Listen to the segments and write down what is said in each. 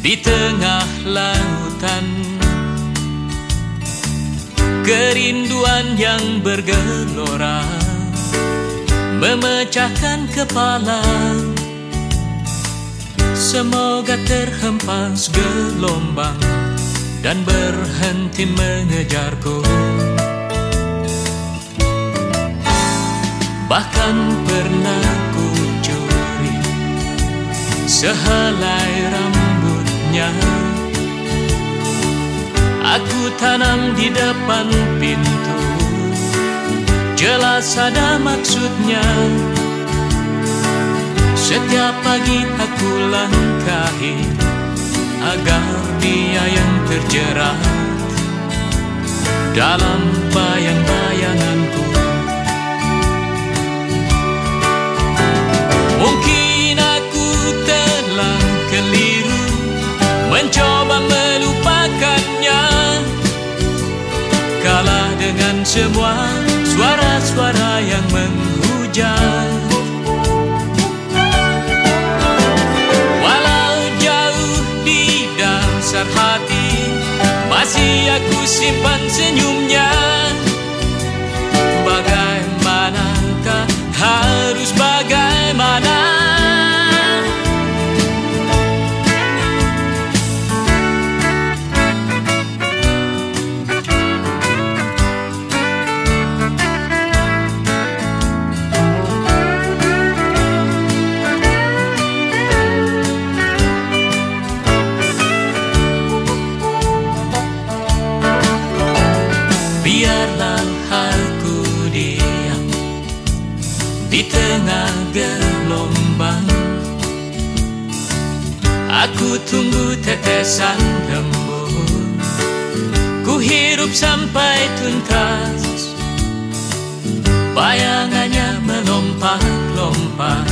di tengah lautan. Kerinduan yang bergelora Memecahkan kepala. Semoga terhempas gelombang Dan berhenti mengejarku. Bahkan pernah ku curi Sehelai rambut Aku tanam di depan pintu. Jelas ada maksudnya. Setiap pagi aku langkahi Agar dia yang terjerat Dalam bayang-bayanganku semua suara-suara yang menghujat. Walau jauh di dasar hati Masih aku simpan senyumnya. Bagaimanakah Aku tunggu tetesan embun Ku hirup sampai tuntas. Bayangannya melompat-lompat.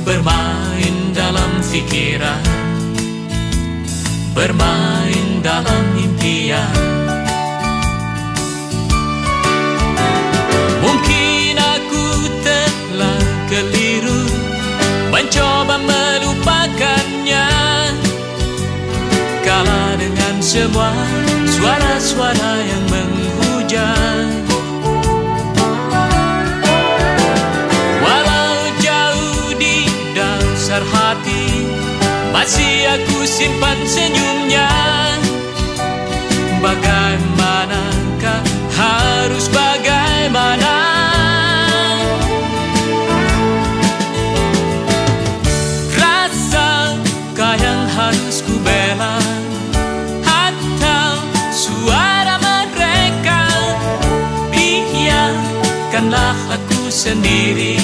Bermain dalam pikiran Bermain dalam impian semua suara-suara yang menghujat. Walau jauh di dasar hati Masih aku simpan senyumnya Biarkanlah aku sendiri